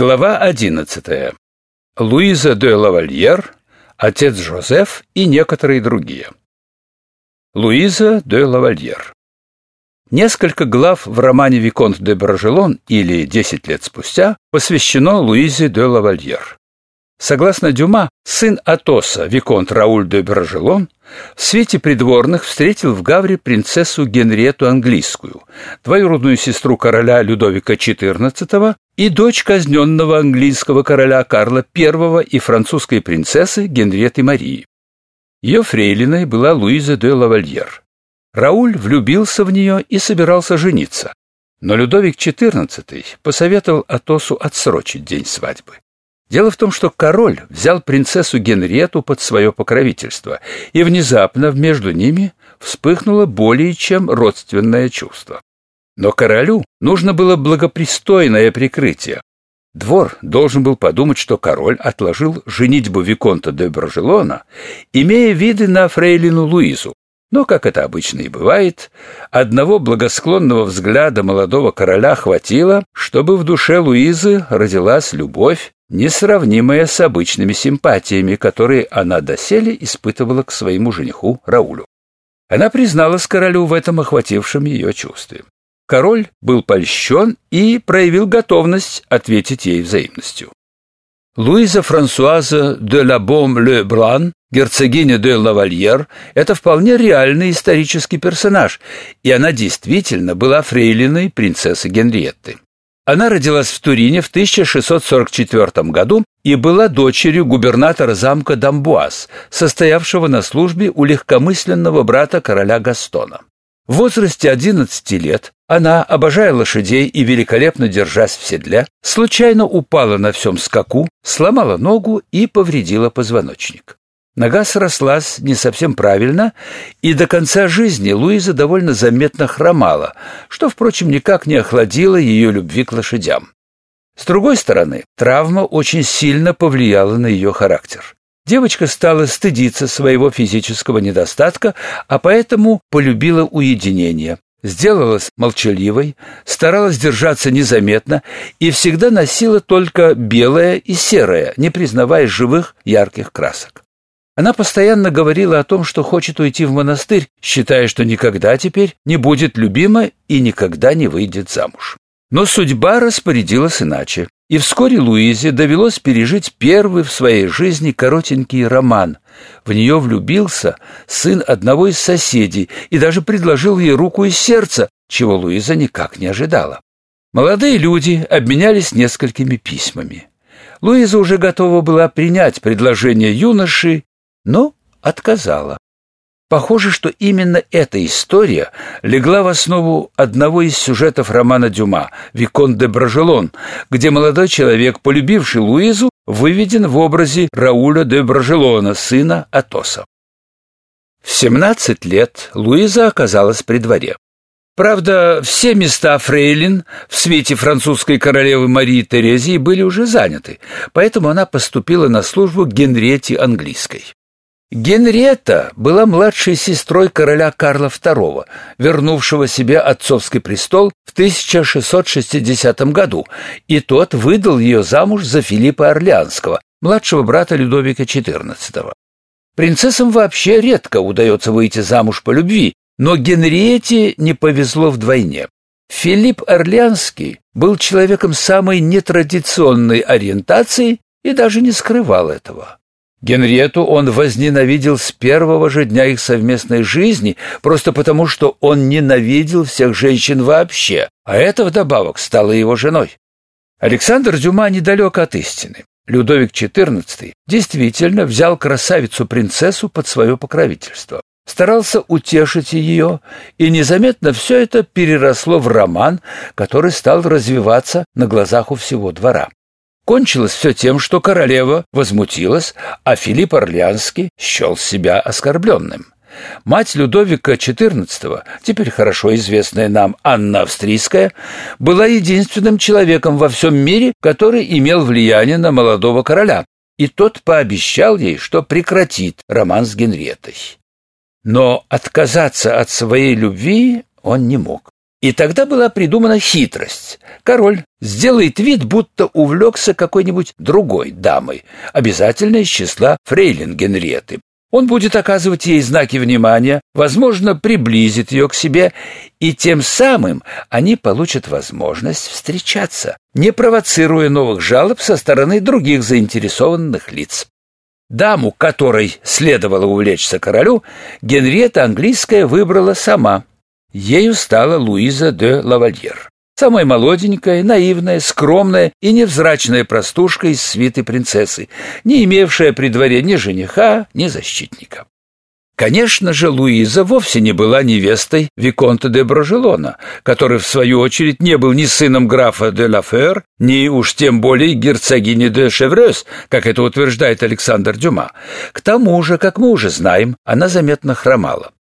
Глава 11. Луиза де Лавальер, отец Жозеф и некоторые другие. Луиза де Лавальер. Несколько глав в романе Виконт де Брожелон или «Десять лет спустя» посвящено Луизе де Лавальер. Согласно Дюма, сын Атоса, виконт Рауль де Бражелон, в свете придворных встретил в Гавре принцессу Генриету английскую, двоюродную сестру короля Людовика XIV и дочь казненного английского короля Карла I и французской принцессы Генриеты Марии. Ее фрейлиной была Луиза де Лавальер. Рауль влюбился в нее и собирался жениться. Но Людовик XIV посоветовал Атосу отсрочить день свадьбы. Дело в том, что король взял принцессу Генриету под свое покровительство, и внезапно между ними вспыхнуло более чем родственное чувство. Но королю нужно было благопристойное прикрытие. Двор должен был подумать, что король отложил женитьбу Виконта де Брожелона, имея виды на фрейлину Луизу. Но, как это обычно и бывает, одного благосклонного взгляда молодого короля хватило, чтобы в душе Луизы родилась любовь, несравнимая с обычными симпатиями, которые она доселе испытывала к своему жениху Раулю. Она призналась королю в этом охватившем ее чувстве. Король был польщен и проявил готовность ответить ей взаимностью. Луиза Франсуаза де ла Бом-ле-Бран, герцогиня де Лавальер, это вполне реальный исторический персонаж, и она действительно была фрейлиной принцессы Генриетты. Она родилась в Турине в 1644 году и была дочерью губернатора замка Дамбуаз, состоявшего на службе у легкомысленного брата короля Гастона. В возрасте 11 лет она, обожая лошадей и великолепно держась в седле, случайно упала на всем скаку, сломала ногу и повредила позвоночник. Нога срослась не совсем правильно, и до конца жизни Луиза довольно заметно хромала, что, впрочем, никак не охладило ее любви к лошадям. С другой стороны, травма очень сильно повлияла на ее характер. Девочка стала стыдиться своего физического недостатка, а поэтому полюбила уединение. Сделалась молчаливой, старалась держаться незаметно и всегда носила только белое и серое, не признавая живых ярких красок. Она постоянно говорила о том, что хочет уйти в монастырь, считая, что никогда теперь не будет любима и никогда не выйдет замуж. Но судьба распорядилась иначе, и вскоре Луизе довелось пережить первый в своей жизни коротенький роман. В нее влюбился сын одного из соседей и даже предложил ей руку и сердце, чего Луиза никак не ожидала. Молодые люди обменялись несколькими письмами. Луиза уже готова была принять предложение юноши но отказала. Похоже, что именно эта история легла в основу одного из сюжетов романа Дюма «Викон де Брожелон», где молодой человек, полюбивший Луизу, выведен в образе Рауля де Брожелона, сына Атоса. В 17 лет Луиза оказалась при дворе. Правда, все места фрейлин в свете французской королевы Марии Терезии были уже заняты, поэтому она поступила на службу к Генриете английской. Генриетта была младшей сестрой короля Карла II, вернувшего себе отцовский престол в 1660 году, и тот выдал ее замуж за Филиппа Орлеанского, младшего брата Людовика XIV. Принцессам вообще редко удается выйти замуж по любви, но Генриетте не повезло вдвойне. Филипп Орлеанский был человеком самой нетрадиционной ориентации и даже не скрывал этого. Генриету он возненавидел с первого же дня их совместной жизни, просто потому, что он ненавидел всех женщин вообще, а это вдобавок стало его женой. Александр Дюма недалек от истины. Людовик XIV действительно взял красавицу-принцессу под свое покровительство, старался утешить ее, и незаметно все это переросло в роман, который стал развиваться на глазах у всего двора. Кончилось все тем, что королева возмутилась, а Филипп Орлеанский счел себя оскорбленным. Мать Людовика XIV, теперь хорошо известная нам Анна Австрийская, была единственным человеком во всем мире, который имел влияние на молодого короля, и тот пообещал ей, что прекратит роман с Генриеттой. Но отказаться от своей любви он не мог. И тогда была придумана хитрость. Король сделает вид, будто увлекся какой-нибудь другой дамой, обязательно из числа фрейлин Генриеты. Он будет оказывать ей знаки внимания, возможно, приблизит ее к себе, и тем самым они получат возможность встречаться, не провоцируя новых жалоб со стороны других заинтересованных лиц. Даму, которой следовало увлечься королю, Генриетта английская выбрала сама. Ею стала Луиза де Лавальер. Самая молоденькая, наивная, скромная и невзрачная простушка из свиты принцессы, не имевшая при дворе ни жениха, ни защитника. Конечно же, Луиза вовсе не была невестой Виконта де Брожелона, который, в свою очередь, не был ни сыном графа де Лафер, ни уж тем более герцогини де Шеврёс, как это утверждает Александр Дюма. К тому же, как мы уже знаем, она заметно хромала.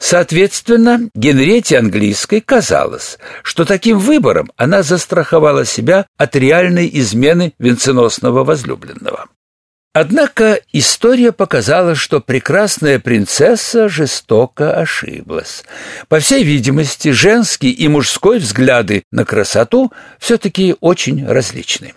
Соответственно, Генрете английской казалось, что таким выбором она застраховала себя от реальной измены венценосного возлюбленного. Однако история показала, что прекрасная принцесса жестоко ошиблась. По всей видимости, женский и мужской взгляды на красоту все-таки очень различны.